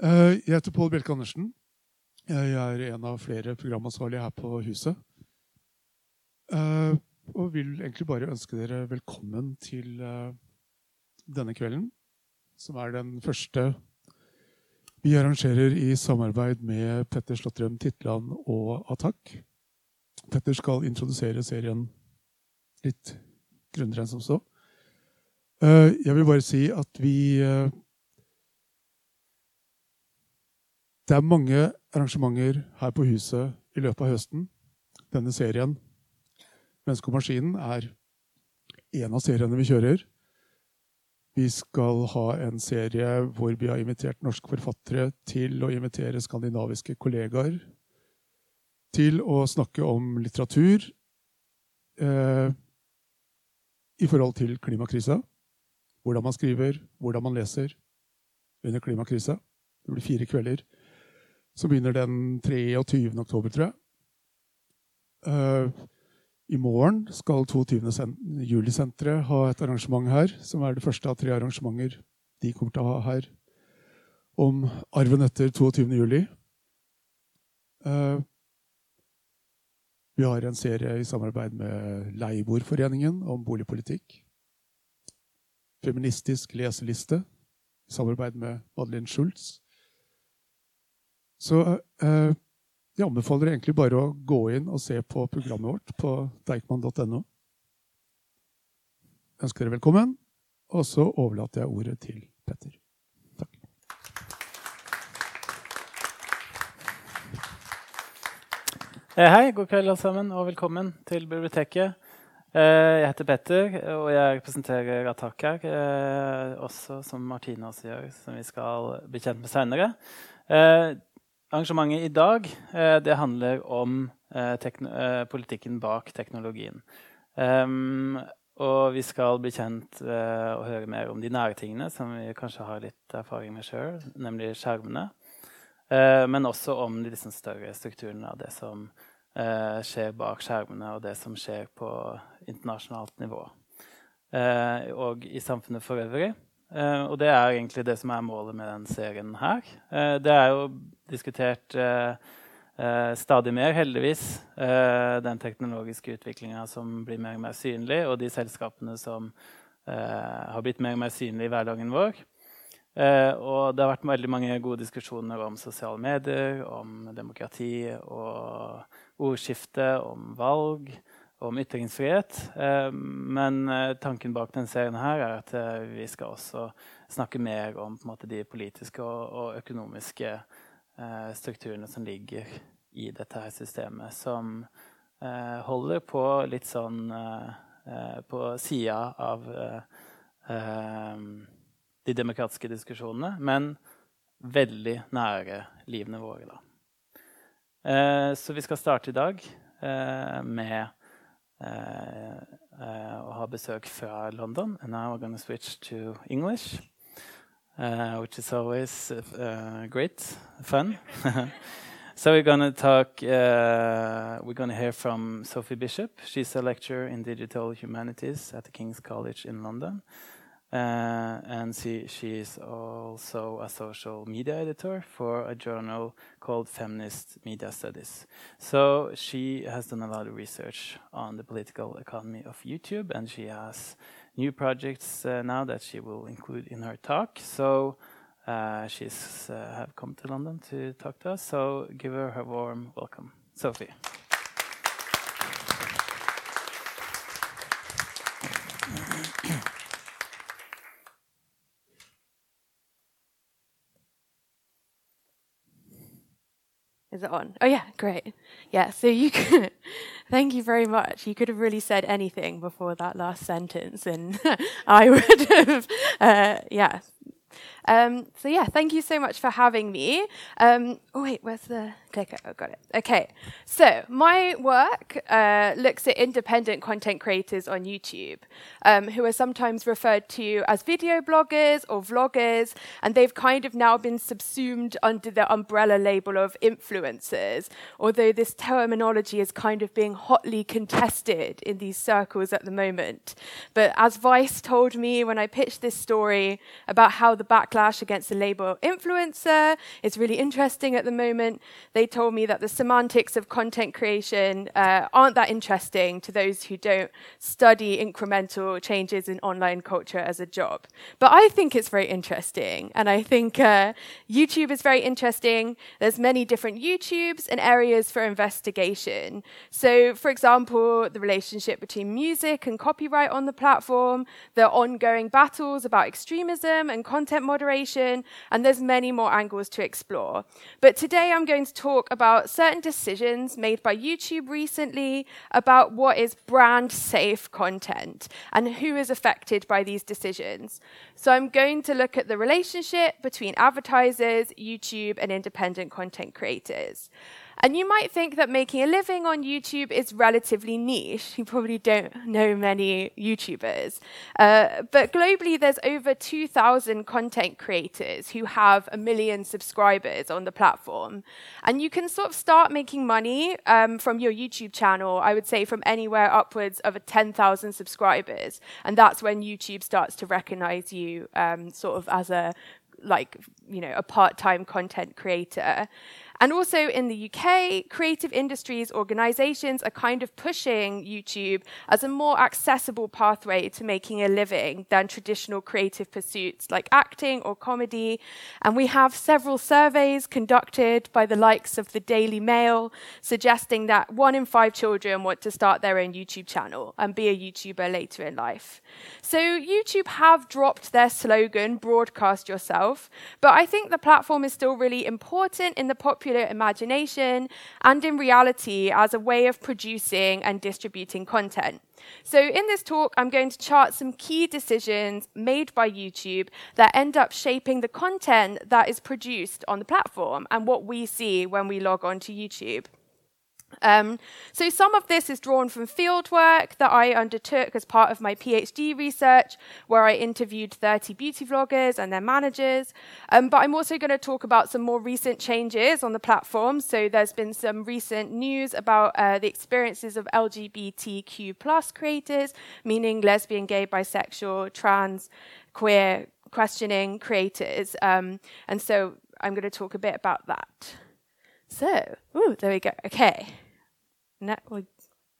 Eh, jeg heter Pål Bjelke Andersen. Jeg er en av flere programansvarlige her på huset. Eh, og vil egentlig bare ønske dere velkommen til eh, denne kvelden, som er den første vi arrangerer i samarbeid med Petter Slåttrøm Titland og Attack. Petter skal introdusere serien litt grundigere enn som så. Jeg vil bare si at vi Det er mange arrangementer her på huset i løpet av høsten. Denne serien, 'Menneske og maskinen', er en av seriene vi kjører. Vi skal ha en serie hvor vi har invitert norske forfattere til å invitere skandinaviske kollegaer til å snakke om litteratur eh, i forhold til klimakrisa. Hvordan man skriver, hvordan man leser under klimakrisa. Det blir fire kvelder som begynner den 23. oktober, tror jeg. Uh, I morgen skal 22. juli-senteret ha et arrangement her, som er det første av tre arrangementer de kommer til å ha her om arven etter 22. juli. Uh, vi har en serie i samarbeid med Leieboerforeningen om boligpolitikk. Feministisk leseliste i samarbeid med Madeleine Schultz. Så eh, jeg anbefaler egentlig bare å gå inn og se på programmet vårt på deichman.no. Ønsker dere velkommen, og så overlater jeg ordet til Petter. Takk. Eh, hei, god kveld alle sammen, og velkommen til biblioteket. Eh, jeg heter Petter, og jeg representerer Attack her. Eh, også som Martine også gjør, som vi skal bli kjent med seinere. Arrangementet i dag eh, det handler om eh, eh, politikken bak teknologien. Um, og vi skal bli kjent uh, og høre mer om de nære tingene som vi kanskje har litt erfaring med sjøl, nemlig skjermene. Uh, men også om de liksom, større strukturene av det som uh, skjer bak skjermene, og det som skjer på internasjonalt nivå. og i samfunnet for øvrig. Uh, og det er egentlig det som er målet med den serien her. Uh, det er jo diskutert uh, stadig mer, heldigvis, den teknologiske utviklinga som blir mer og mer synlig, og de selskapene som har blitt mer og mer synlige i hverdagen vår. og det har vært veldig mange gode diskusjoner om sosiale medier, om demokrati og ordskifte, om valg om ytringsfrihet. Eh, men eh, tanken bak denne serien her er at eh, vi skal også snakke mer om måte, de politiske og, økonomiske strukturene som ligger i dette her systemet, som holder på litt sånn på sida av de demokratiske diskusjonene, men veldig nære livene våre. Da. så vi skal starte i dag med uh, og har besøk fra London. And now we're going to switch to English, uh, which is always great fun. so we're going to talk. we're going to hear from Sophie Bishop. She's a lecturer in digital humanities at the King's College in London. Uh, and she, she is also a social media editor for a journal called Feminist Media Studies. So she has done a lot of research on the political economy of YouTube, and she has new projects uh, now that she will include in her talk. So uh, she's uh, have come to London to talk to us. So give her a warm welcome, Sophie. Is it on? Oh, yeah, great. Yeah, so you could, thank you very much. You could have really said anything before that last sentence, and I would have, uh, yeah, um, so yeah, thank you so much for having me. Um, oh wait, where's the clicker? Oh, got it. Okay. So my work uh, looks at independent content creators on YouTube, um, who are sometimes referred to as video bloggers or vloggers, and they've kind of now been subsumed under the umbrella label of influencers. Although this terminology is kind of being hotly contested in these circles at the moment. But as Vice told me when I pitched this story about how the backlash backlash against the label influencer It's really interesting at the moment. They told me that the semantics of content creation uh, aren't that interesting to those who don't study incremental changes in online culture as a job. But I think it's very interesting, and I think uh, YouTube is very interesting. There's many different YouTubes and areas for investigation. So, for example, the relationship between music and copyright on the platform, the ongoing battles about extremism and content moderation, and there's many more angles to explore. But today I'm going to talk about certain decisions made by YouTube recently about what is brand safe content and who is affected by these decisions. So I'm going to look at the relationship between advertisers, YouTube, and independent content creators. And you might think that making a living on YouTube is relatively niche. You probably don't know many YouTubers. Uh, but globally, there's over 2,000 content creators who have a million subscribers on the platform. And you can sort of start making money um, from your YouTube channel, I would say from anywhere upwards of 10,000 subscribers. And that's when YouTube starts to recognize you um, sort of as a like you know a part-time content creator and also in the UK, creative industries organizations are kind of pushing YouTube as a more accessible pathway to making a living than traditional creative pursuits like acting or comedy. And we have several surveys conducted by the likes of the Daily Mail suggesting that one in five children want to start their own YouTube channel and be a YouTuber later in life. So YouTube have dropped their slogan, broadcast yourself, but I think the platform is still really important in the popular popular imagination and in reality as a way of producing and distributing content. So, in this talk, I'm going to chart some key decisions made by YouTube that end up shaping the content that is produced on the platform and what we see when we log on to YouTube. Um, so some of this is drawn from fieldwork that I undertook as part of my PhD research, where I interviewed 30 beauty vloggers and their managers. Um, but I'm also going to talk about some more recent changes on the platform. So there's been some recent news about uh, the experiences of LGBTQ creators, meaning lesbian, gay, bisexual, trans, queer, questioning creators. Um, and so I'm going to talk a bit about that. So, ooh, there we go. Okay. Now we're,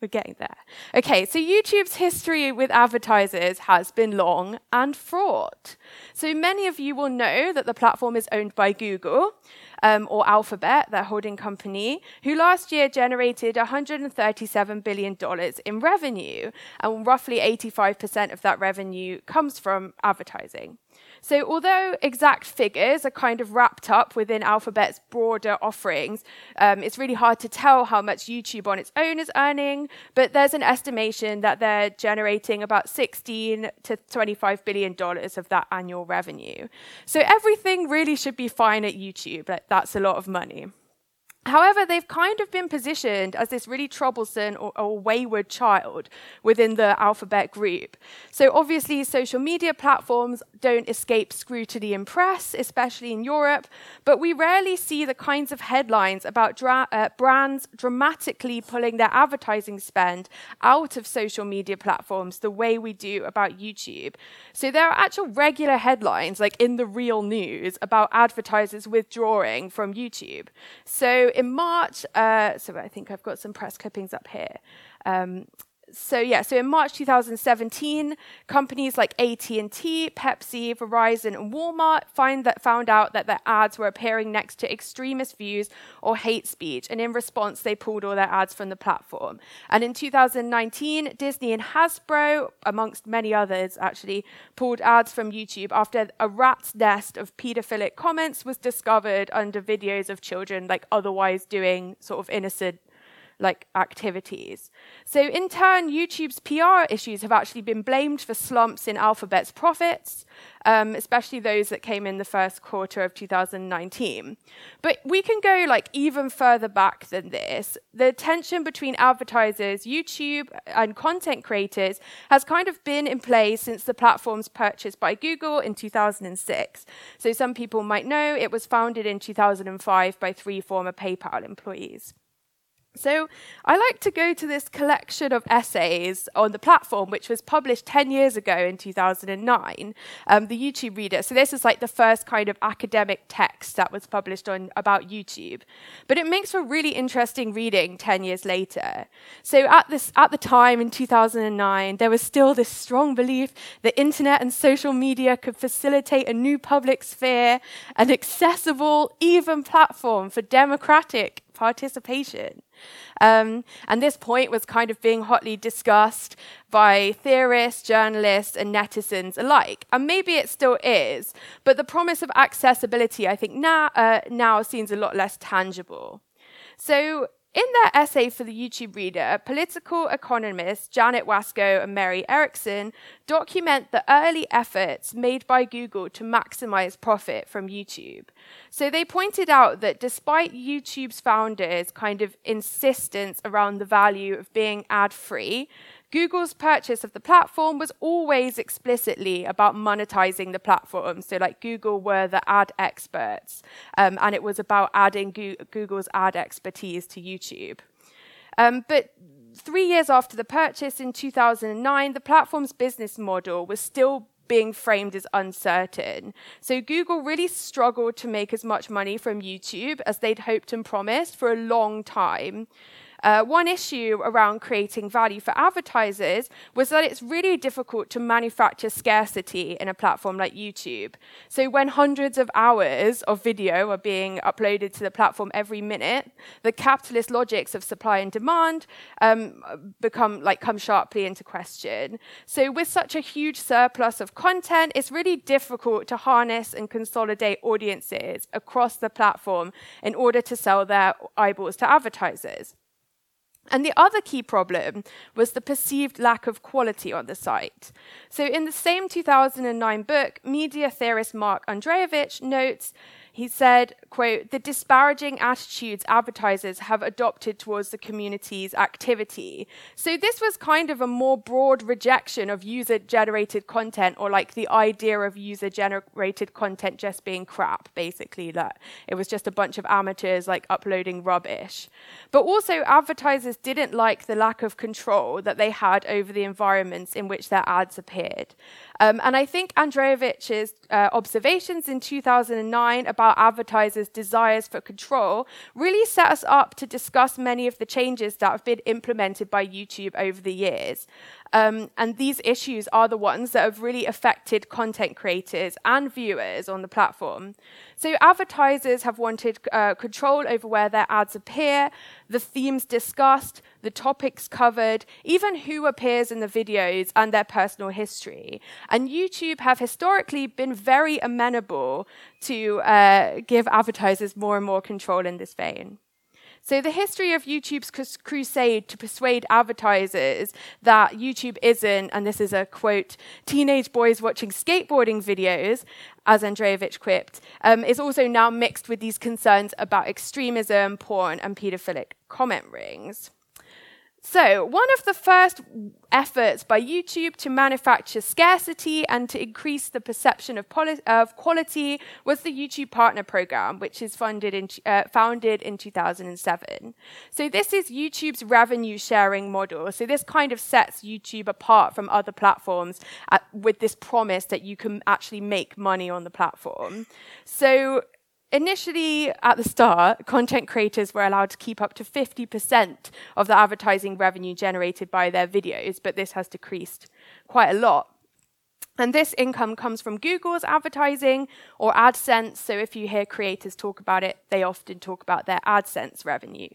we're getting there. Okay, so YouTube's history with advertisers has been long and fraught. So many of you will know that the platform is owned by Google. Um, or Alphabet, their holding company, who last year generated $137 billion in revenue, and roughly 85% of that revenue comes from advertising. So, although exact figures are kind of wrapped up within Alphabet's broader offerings, um, it's really hard to tell how much YouTube on its own is earning, but there's an estimation that they're generating about 16 to 25 billion dollars of that annual revenue. So, everything really should be fine at YouTube. but That's a lot of money. However, they've kind of been positioned as this really troublesome or, or, wayward child within the alphabet group. So, obviously, social media platforms don't escape scrutiny in press, especially in Europe, but we rarely see the kinds of headlines about dra- uh, brands dramatically pulling their advertising spend out of social media platforms the way we do about YouTube. So, there are actual regular headlines, like in the real news, about advertisers withdrawing from YouTube. So, in March, uh, so I think I've got some press clippings up here. Um, so yeah, so in March 2017, companies like AT&T, Pepsi, Verizon, and Walmart find that found out that their ads were appearing next to extremist views or hate speech, and in response, they pulled all their ads from the platform. And in 2019, Disney and Hasbro, amongst many others, actually pulled ads from YouTube after a rat's nest of pedophilic comments was discovered under videos of children like otherwise doing sort of innocent like activities. So in turn, YouTube's PR issues have actually been blamed for slumps in Alphabet's profits, um, especially those that came in the first quarter of 2019. But we can go like even further back than this. The tension between advertisers, YouTube, and content creators has kind of been in place since the platform's purchase by Google in 2006. So some people might know it was founded in 2005 by three former PayPal employees. So I like to go to this collection of essays on the platform, which was published 10 years ago in 2009, um, the YouTube Reader. So this is like the first kind of academic text that was published on about YouTube. But it makes for really interesting reading 10 years later. So at, this, at the time in 2009, there was still this strong belief that internet and social media could facilitate a new public sphere, an accessible, even platform for democratic participation. Um, and this point was kind of being hotly discussed by theorists, journalists, and netizens alike. And maybe it still is, but the promise of accessibility, I think, now, uh, now seems a lot less tangible. So in their essay for the YouTube Reader, political economists Janet Wasko and Mary Erickson document the early efforts made by Google to maximize profit from YouTube. So they pointed out that despite YouTube's founders' kind of insistence around the value of being ad free, Google's purchase of the platform was always explicitly about monetizing the platform. So, like, Google were the ad experts, um, and it was about adding Go- Google's ad expertise to YouTube. Um, but three years after the purchase in 2009, the platform's business model was still being framed as uncertain. So Google really struggled to make as much money from YouTube as they'd hoped and promised for a long time. Uh, one issue around creating value for advertisers was that it's really difficult to manufacture scarcity in a platform like YouTube. So when hundreds of hours of video are being uploaded to the platform every minute, the capitalist logics of supply and demand um, become like come sharply into question. So with such a huge surplus of content, it's really difficult to harness and consolidate audiences across the platform in order to sell their eyeballs to advertisers. And the other key problem was the perceived lack of quality on the site. So, in the same 2009 book, media theorist Mark Andrejevic notes he said, quote, the disparaging attitudes advertisers have adopted towards the community's activity. So this was kind of a more broad rejection of user generated content or like the idea of user generated content just being crap, basically. That it was just a bunch of amateurs like uploading rubbish. But also advertisers didn't like the lack of control that they had over the environments in which their ads appeared. Um, and I think Andrejevic's uh, observations in 2009 about advertisers' desires for control really set us up to discuss many of the changes that have been implemented by YouTube over the years. Um, and these issues are the ones that have really affected content creators and viewers on the platform. So, advertisers have wanted uh, control over where their ads appear, the themes discussed, the topics covered, even who appears in the videos and their personal history. And YouTube have historically been very amenable to uh, give advertisers more and more control in this vein. So, the history of YouTube's crusade to persuade advertisers that YouTube isn't, and this is a quote, teenage boys watching skateboarding videos, as Andrejevic quipped, um, is also now mixed with these concerns about extremism, porn, and pedophilic comment rings. So, one of the first efforts by YouTube to manufacture scarcity and to increase the perception of, poli- of quality was the YouTube Partner Program, which is funded in, uh, founded in 2007. So, this is YouTube's revenue sharing model. So, this kind of sets YouTube apart from other platforms at, with this promise that you can actually make money on the platform. So, Initially, at the start, content creators were allowed to keep up to 50% of the advertising revenue generated by their videos, but this has decreased quite a lot. And this income comes from Google's advertising or AdSense. So if you hear creators talk about it, they often talk about their AdSense revenue.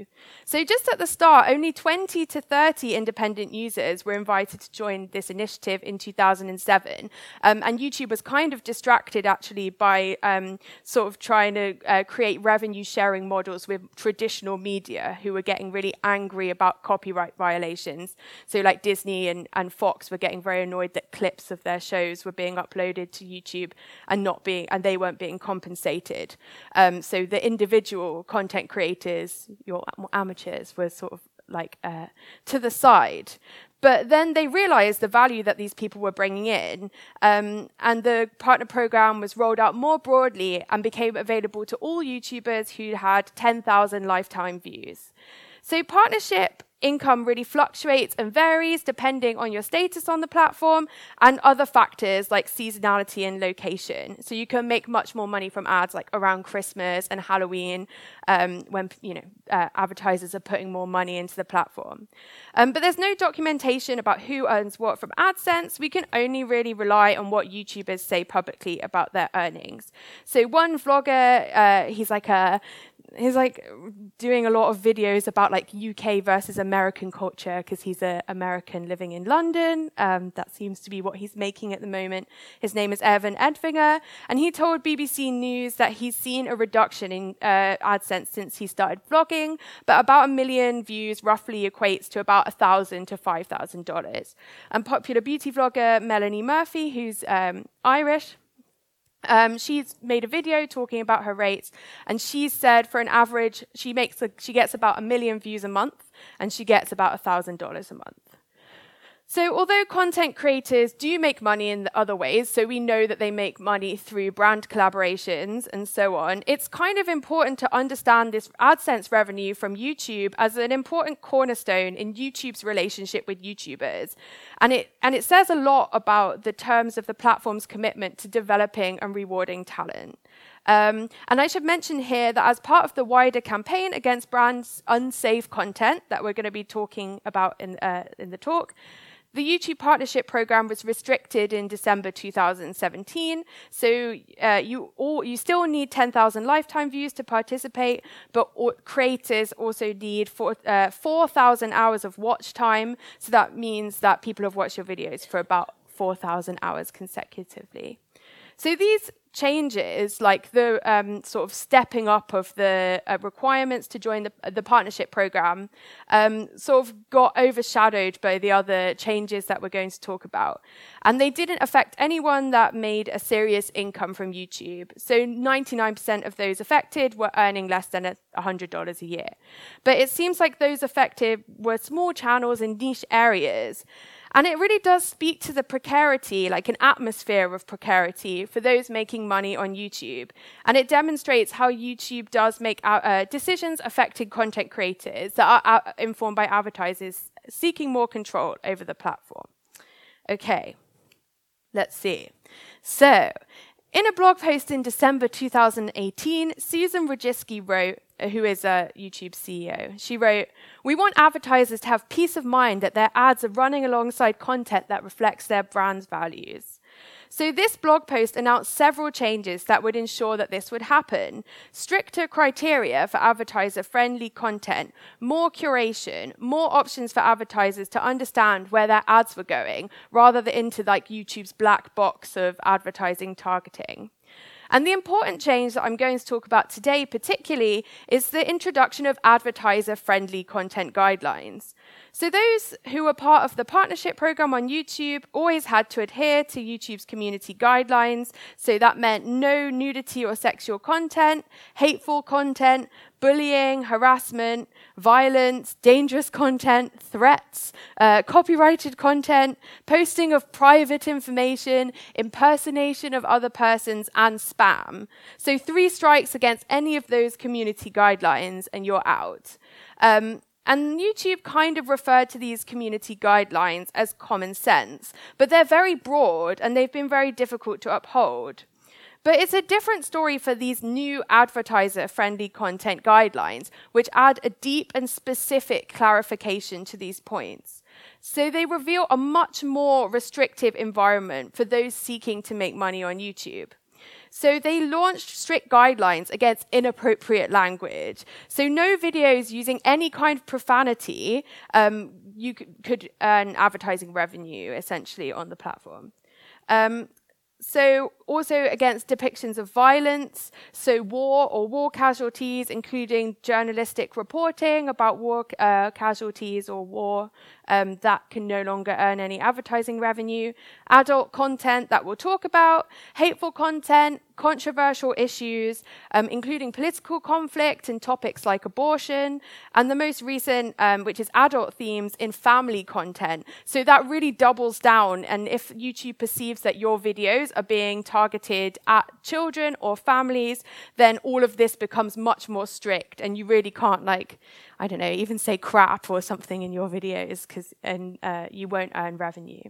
So just at the start, only 20 to 30 independent users were invited to join this initiative in 2007. Um, and YouTube was kind of distracted actually by um, sort of trying to uh, create revenue sharing models with traditional media who were getting really angry about copyright violations. So like Disney and, and Fox were getting very annoyed that clips of their shows videos were being uploaded to YouTube and not being and they weren't being compensated. Um, so the individual content creators, your amateurs, were sort of like uh, to the side. But then they realized the value that these people were bringing in, um, and the partner program was rolled out more broadly and became available to all YouTubers who had 10,000 lifetime views. So partnership income really fluctuates and varies depending on your status on the platform and other factors like seasonality and location. So you can make much more money from ads like around Christmas and Halloween um, when you know uh, advertisers are putting more money into the platform. Um, but there's no documentation about who earns what from AdSense. We can only really rely on what YouTubers say publicly about their earnings. So one vlogger, uh, he's like a he's like doing a lot of videos about like UK versus American culture because he's an American living in London. Um, that seems to be what he's making at the moment. His name is Evan Edinger, and he told BBC News that he's seen a reduction in uh, AdSense since he started vlogging, but about a million views roughly equates to about a thousand to five thousand dollars. And popular beauty vlogger Melanie Murphy, who's um, Irish um, she's made a video talking about her rates, and she said for an average, she makes a, she gets about a million views a month, and she gets about a thousand dollars a month. So, although content creators do make money in other ways, so we know that they make money through brand collaborations and so on, it's kind of important to understand this AdSense revenue from YouTube as an important cornerstone in YouTube's relationship with YouTubers. And it, and it says a lot about the terms of the platform's commitment to developing and rewarding talent. Um, and I should mention here that as part of the wider campaign against brands' unsafe content that we're going to be talking about in, uh, in the talk, the YouTube Partnership Program was restricted in December 2017, so uh, you all, you still need 10,000 lifetime views to participate, but creators also need uh, 4,000 hours of watch time. So that means that people have watched your videos for about 4,000 hours consecutively. So these changes, like the um, sort of stepping up of the uh, requirements to join the, the partnership program, um, sort of got overshadowed by the other changes that we're going to talk about. And they didn't affect anyone that made a serious income from YouTube. So 99% of those affected were earning less than $100 a year. But it seems like those affected were small channels in niche areas. And it really does speak to the precarity, like an atmosphere of precarity for those making money on YouTube. And it demonstrates how YouTube does make uh, decisions affecting content creators that are uh, informed by advertisers seeking more control over the platform. Okay, let's see. So, in a blog post in December 2018, Susan Wojcicki wrote, who is a YouTube CEO, she wrote, We want advertisers to have peace of mind that their ads are running alongside content that reflects their brand's values. So, this blog post announced several changes that would ensure that this would happen stricter criteria for advertiser friendly content, more curation, more options for advertisers to understand where their ads were going, rather than into like YouTube's black box of advertising targeting. And the important change that I'm going to talk about today, particularly, is the introduction of advertiser friendly content guidelines. So, those who were part of the partnership program on YouTube always had to adhere to YouTube's community guidelines. So, that meant no nudity or sexual content, hateful content, bullying, harassment, violence, dangerous content, threats, uh, copyrighted content, posting of private information, impersonation of other persons, and spam. So, three strikes against any of those community guidelines, and you're out. Um, and YouTube kind of referred to these community guidelines as common sense, but they're very broad and they've been very difficult to uphold. But it's a different story for these new advertiser friendly content guidelines, which add a deep and specific clarification to these points. So they reveal a much more restrictive environment for those seeking to make money on YouTube. So they launched strict guidelines against inappropriate language. So no videos using any kind of profanity, um, you could earn advertising revenue essentially on the platform. Um, so, also against depictions of violence, so war or war casualties, including journalistic reporting about war uh, casualties or war um, that can no longer earn any advertising revenue, adult content that we'll talk about, hateful content, controversial issues, um, including political conflict and topics like abortion, and the most recent, um, which is adult themes in family content. So that really doubles down. And if YouTube perceives that your videos are being targeted at children or families, then all of this becomes much more strict, and you really can't like. I don't know, even say crap or something in your videos because and uh, you won't earn revenue.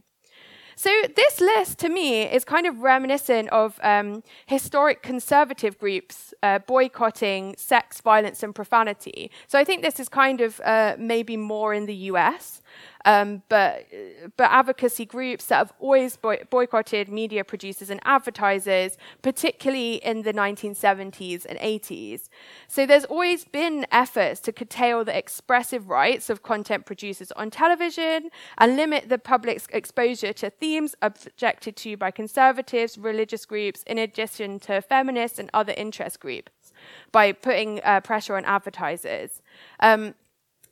So this list, to me, is kind of reminiscent of um, historic conservative groups uh, boycotting sex, violence, and profanity. So I think this is kind of uh, maybe more in the US. Um, but but advocacy groups that have always boy- boycotted media producers and advertisers, particularly in the 1970s and 80s. So there's always been efforts to curtail the expressive rights of content producers on television and limit the public's exposure to themes objected to by conservatives, religious groups, in addition to feminists and other interest groups, by putting uh, pressure on advertisers. Um,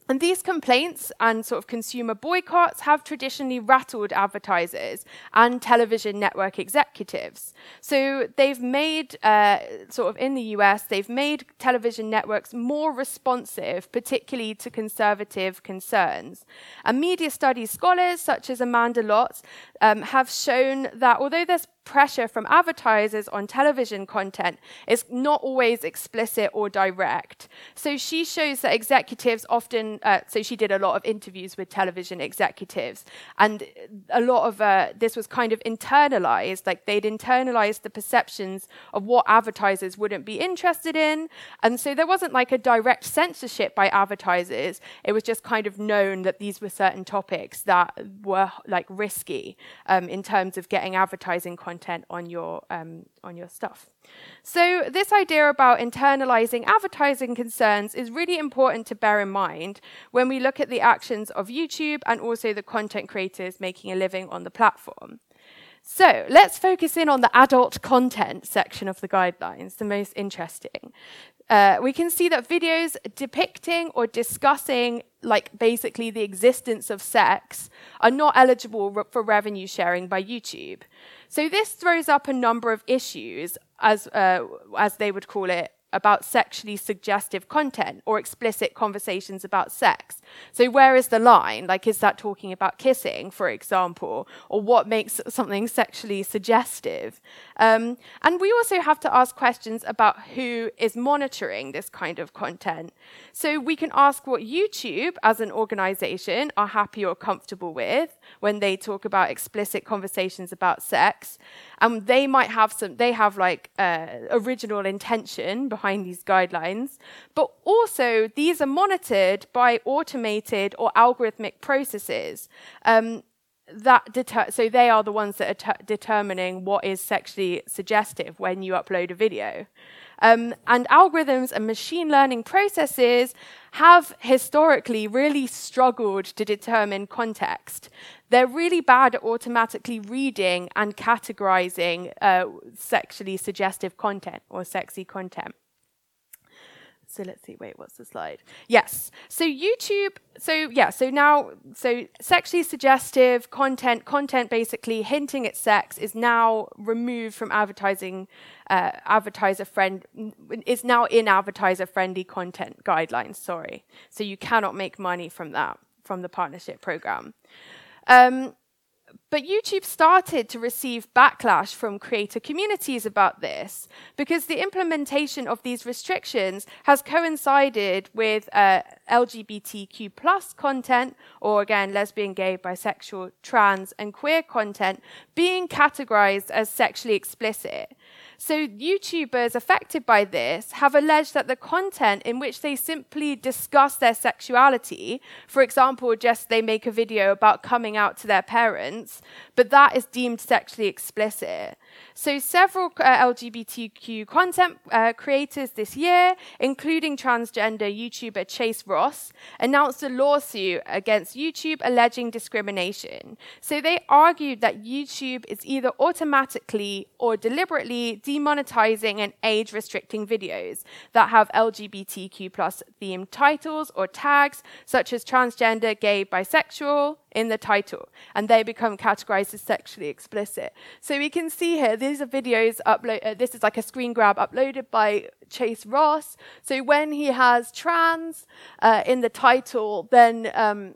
and these complaints and sort of consumer boycotts have traditionally rattled advertisers and television network executives. So they've made, uh, sort of in the US, they've made television networks more responsive, particularly to conservative concerns. And media studies scholars such as Amanda Lotz um, have shown that although there's pressure from advertisers on television content is not always explicit or direct. So she shows that executives often, uh, so she did a lot of interviews with television executives, and a lot of uh, this was kind of internalized, like they'd internalized the perceptions of what advertisers wouldn't be interested in. And so there wasn't like a direct censorship by advertisers, it was just kind of known that these were certain topics that were like risky um, in terms of getting advertising content content on your um, on your stuff. So this idea about internalizing advertising concerns is really important to bear in mind when we look at the actions of YouTube and also the content creators making a living on the platform. So let's focus in on the adult content section of the guidelines, the most interesting. Uh, we can see that videos depicting or discussing, like basically the existence of sex, are not eligible for revenue sharing by YouTube. So this throws up a number of issues, as, uh, as they would call it, about sexually suggestive content or explicit conversations about sex. So, where is the line? Like, is that talking about kissing, for example, or what makes something sexually suggestive? Um, and we also have to ask questions about who is monitoring this kind of content. So, we can ask what YouTube, as an organization, are happy or comfortable with when they talk about explicit conversations about sex. And they might have some, they have like uh, original intention behind these guidelines, but also these are monitored by automated or algorithmic processes. Um, that deter- so they are the ones that are t- determining what is sexually suggestive when you upload a video. Um, and algorithms and machine learning processes have historically really struggled to determine context. They're really bad at automatically reading and categorizing uh, sexually suggestive content or sexy content. So let's see, wait, what's the slide? Yes. So YouTube, so yeah, so now, so sexually suggestive content, content basically hinting at sex is now removed from advertising, uh, advertiser friend, is now in advertiser friendly content guidelines, sorry. So you cannot make money from that, from the partnership program. Um, but YouTube started to receive backlash from creator communities about this because the implementation of these restrictions has coincided with uh, LGBTQ plus content, or again, lesbian, gay, bisexual, trans, and queer content being categorized as sexually explicit. So, YouTubers affected by this have alleged that the content in which they simply discuss their sexuality, for example, just they make a video about coming out to their parents, but that is deemed sexually explicit. So, several uh, LGBTQ content uh, creators this year, including transgender YouTuber Chase Ross, announced a lawsuit against YouTube alleging discrimination. So, they argued that YouTube is either automatically or deliberately demonetizing and age restricting videos that have LGBTQ plus themed titles or tags, such as transgender, gay, bisexual, in the title, and they become categorized as sexually explicit. So we can see here, these are videos uploaded, Uh, this is like a screen grab uploaded by Chase Ross. So when he has trans uh, in the title, then um,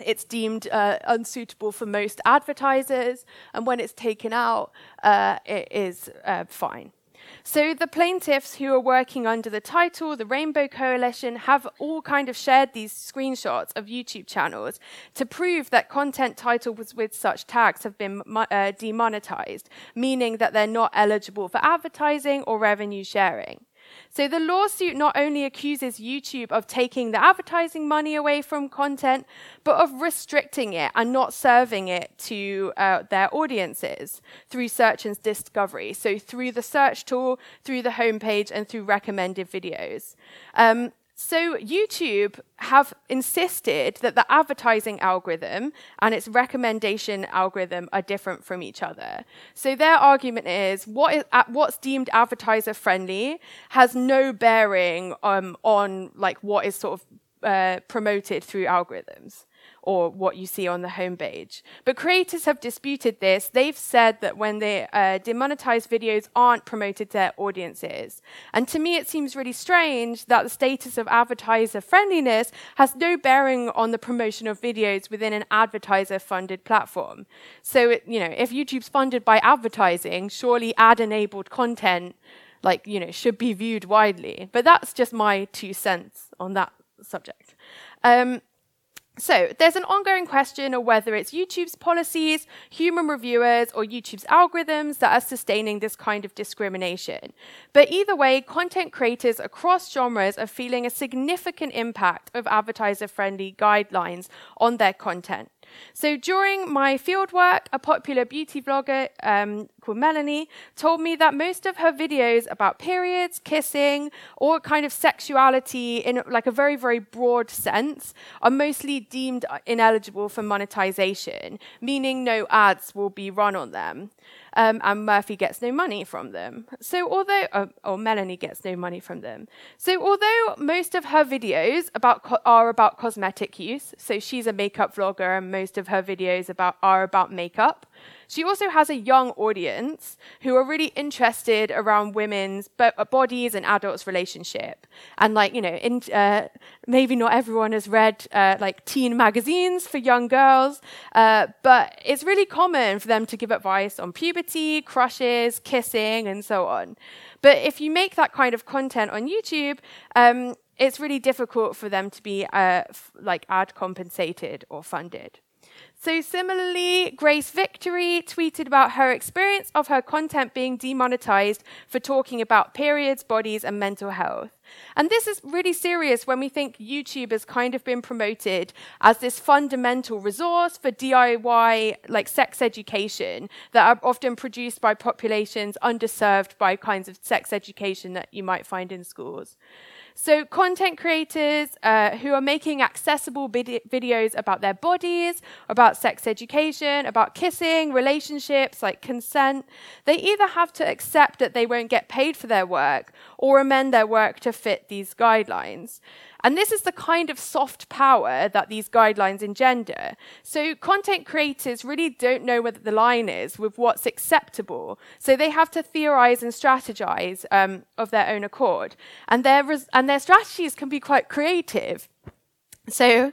it's deemed uh, unsuitable for most advertisers, and when it's taken out, uh, it is uh, fine. So the plaintiffs who are working under the title, the Rainbow Coalition, have all kind of shared these screenshots of YouTube channels to prove that content titles with such tags have been uh, demonetized, meaning that they're not eligible for advertising or revenue sharing. So the lawsuit not only accuses YouTube of taking the advertising money away from content, but of restricting it and not serving it to uh, their audiences through search and discovery. So through the search tool, through the homepage, and through recommended videos. Um, so, YouTube have insisted that the advertising algorithm and its recommendation algorithm are different from each other. So, their argument is what is what's deemed advertiser friendly has no bearing um, on like what is sort of uh, promoted through algorithms or what you see on the homepage. But creators have disputed this. They've said that when they uh, videos aren't promoted to their audiences. And to me, it seems really strange that the status of advertiser friendliness has no bearing on the promotion of videos within an advertiser funded platform. So, it, you know, if YouTube's funded by advertising, surely ad enabled content like you know should be viewed widely but that's just my two cents on that subject um, so, there's an ongoing question of whether it's YouTube's policies, human reviewers, or YouTube's algorithms that are sustaining this kind of discrimination. But either way, content creators across genres are feeling a significant impact of advertiser friendly guidelines on their content. So during my fieldwork, a popular beauty vlogger um, called Melanie told me that most of her videos about periods, kissing, or kind of sexuality in like a very, very broad sense are mostly deemed ineligible for monetization, meaning no ads will be run on them um, and Murphy gets no money from them. So, although, uh, or Melanie gets no money from them. So, although most of her videos about co- are about cosmetic use, so she's a makeup vlogger, and most of her videos about are about makeup. She also has a young audience who are really interested around women's uh, bodies and adults' relationship. And like, you know, in, uh, maybe not everyone has read uh, like teen magazines for young girls, uh, but it's really common for them to give advice on puberty, crushes, kissing, and so on. But if you make that kind of content on YouTube, um, it's really difficult for them to be uh, f- like ad compensated or funded. So, similarly, Grace Victory tweeted about her experience of her content being demonetized for talking about periods, bodies, and mental health. And this is really serious when we think YouTube has kind of been promoted as this fundamental resource for DIY, like sex education, that are often produced by populations underserved by kinds of sex education that you might find in schools. So, content creators uh, who are making accessible vid- videos about their bodies, about sex education, about kissing, relationships, like consent, they either have to accept that they won't get paid for their work or amend their work to fit these guidelines. And this is the kind of soft power that these guidelines engender. So content creators really don't know where the line is with what's acceptable. So they have to theorize and strategize um, of their own accord. And their, res- and their strategies can be quite creative. So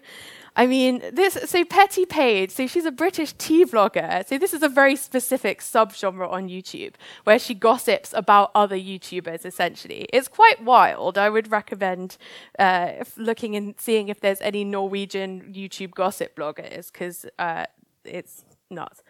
I mean, this, so Petty Page, so she's a British tea vlogger. So this is a very specific subgenre on YouTube where she gossips about other YouTubers, essentially. It's quite wild. I would recommend uh, looking and seeing if there's any Norwegian YouTube gossip bloggers because uh, it's nuts.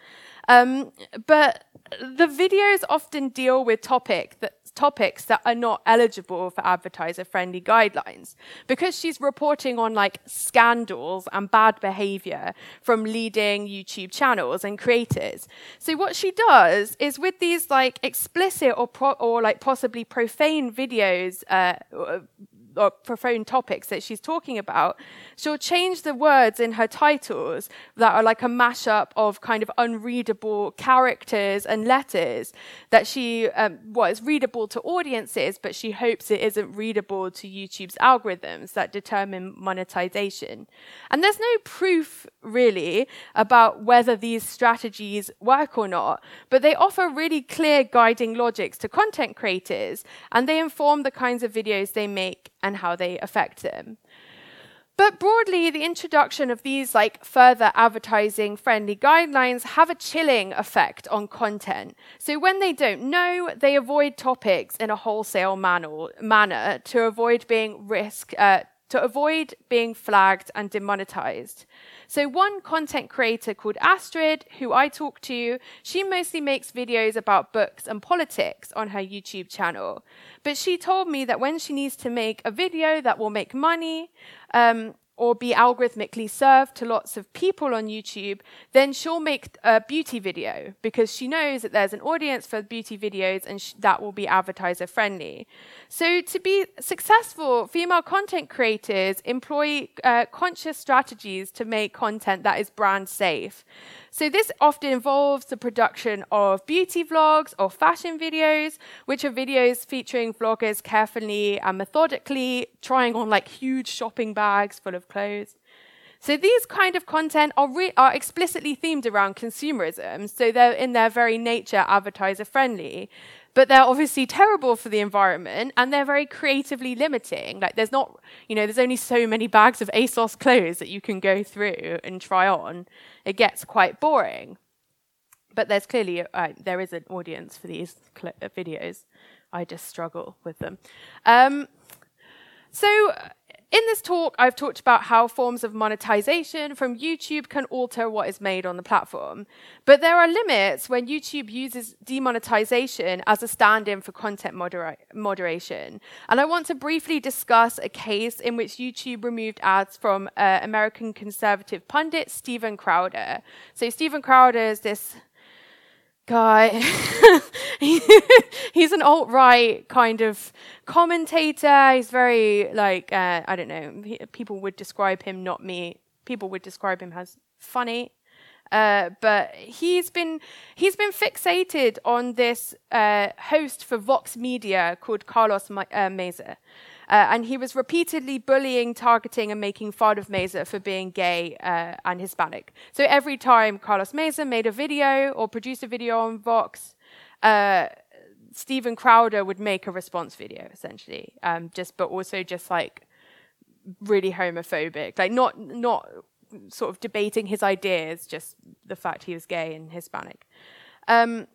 Um, but the videos often deal with topic that, topics that are not eligible for advertiser friendly guidelines because she's reporting on like scandals and bad behavior from leading YouTube channels and creators. So what she does is with these like explicit or pro- or like possibly profane videos uh, or profane topics that she's talking about, she'll change the words in her titles that are like a mashup of kind of unreadable characters and letters that she, um, well, is readable to audiences, but she hopes it isn't readable to YouTube's algorithms that determine monetization. And there's no proof really about whether these strategies work or not, but they offer really clear guiding logics to content creators and they inform the kinds of videos they make and how they affect them. But broadly, the introduction of these like further advertising friendly guidelines have a chilling effect on content. So when they don't know, they avoid topics in a wholesale manner, manner to avoid being risk uh, to avoid being flagged and demonetized. So one content creator called Astrid, who I talk to, she mostly makes videos about books and politics on her YouTube channel. But she told me that when she needs to make a video that will make money, um, or be algorithmically served to lots of people on YouTube, then she'll make a beauty video because she knows that there's an audience for beauty videos and that will be advertiser friendly. So, to be successful, female content creators employ uh, conscious strategies to make content that is brand safe. So this often involves the production of beauty vlogs or fashion videos, which are videos featuring vloggers carefully and methodically trying on like huge shopping bags full of clothes. So these kind of content are, re- are explicitly themed around consumerism. So they're in their very nature advertiser friendly but they're obviously terrible for the environment and they're very creatively limiting. Like there's not, you know, there's only so many bags of ASOS clothes that you can go through and try on. It gets quite boring. But there's clearly uh, there is an audience for these cl- uh, videos. I just struggle with them. Um, so in this talk, I've talked about how forms of monetization from YouTube can alter what is made on the platform. But there are limits when YouTube uses demonetization as a stand in for content modera- moderation. And I want to briefly discuss a case in which YouTube removed ads from uh, American conservative pundit Steven Crowder. So, Steven Crowder is this guy. he's an alt right kind of commentator. He's very like uh, I don't know. He, people would describe him, not me. People would describe him as funny. Uh, but he's been he's been fixated on this uh, host for Vox Media called Carlos Ma- uh, Maza. Uh, and he was repeatedly bullying, targeting, and making fun of Maza for being gay uh, and Hispanic. So every time Carlos Maza made a video or produced a video on Vox, uh, Steven Crowder would make a response video, essentially, um, just but also just like really homophobic, like not not sort of debating his ideas, just the fact he was gay and Hispanic. Um,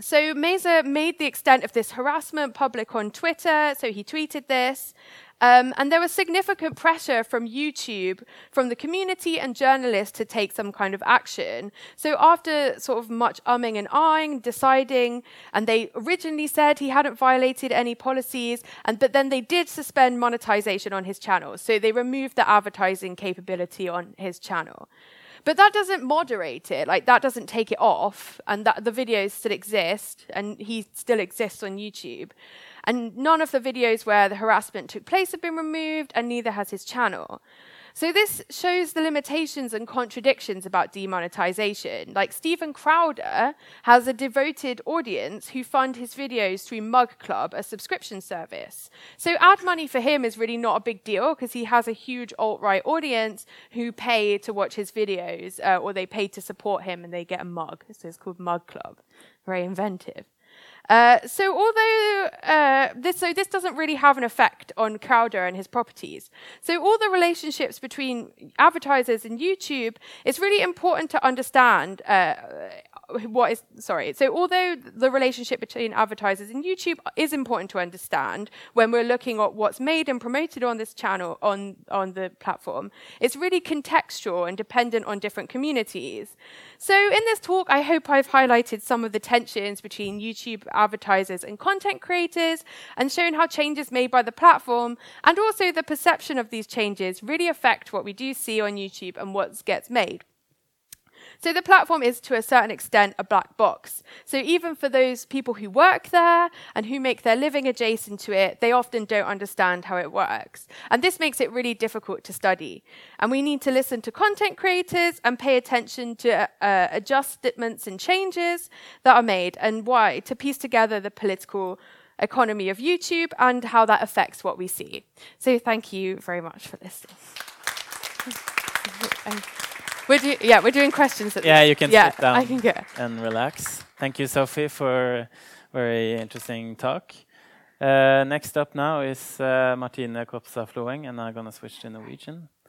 so Maza made the extent of this harassment public on Twitter. So he tweeted this. Um, and there was significant pressure from YouTube, from the community and journalists to take some kind of action. So after sort of much umming and ahhing, deciding, and they originally said he hadn't violated any policies, and but then they did suspend monetization on his channel. So they removed the advertising capability on his channel. But that doesn't moderate it. Like that doesn't take it off, and that the videos still exist, and he still exists on YouTube. And none of the videos where the harassment took place have been removed, and neither has his channel. So this shows the limitations and contradictions about demonetization. Like Steven Crowder has a devoted audience who fund his videos through Mug Club, a subscription service. So ad money for him is really not a big deal because he has a huge alt-right audience who pay to watch his videos uh, or they pay to support him and they get a mug. So it's called Mug Club. Very inventive. Uh, so although uh, this, so this doesn't really have an effect on Crowder and his properties. So all the relationships between advertisers and YouTube, it's really important to understand uh, what is sorry. So although the relationship between advertisers and youtube is important to understand when we're looking at what's made and promoted on this channel on on the platform it's really contextual and dependent on different communities. So in this talk i hope i've highlighted some of the tensions between youtube advertisers and content creators and shown how changes made by the platform and also the perception of these changes really affect what we do see on youtube and what gets made so the platform is to a certain extent a black box. So even for those people who work there and who make their living adjacent to it, they often don't understand how it works. And this makes it really difficult to study. And we need to listen to content creators and pay attention to uh, adjustments and changes that are made and why to piece together the political economy of YouTube and how that affects what we see. So thank you very much for listening. We're do- yeah, we're doing questions. At yeah, you can yeah, sit down I can go. and relax. Thank you, Sophie, for a very interesting talk. Uh, next up now is uh, Martine Kopstad Floeng, and I'm going to switch to Norwegian.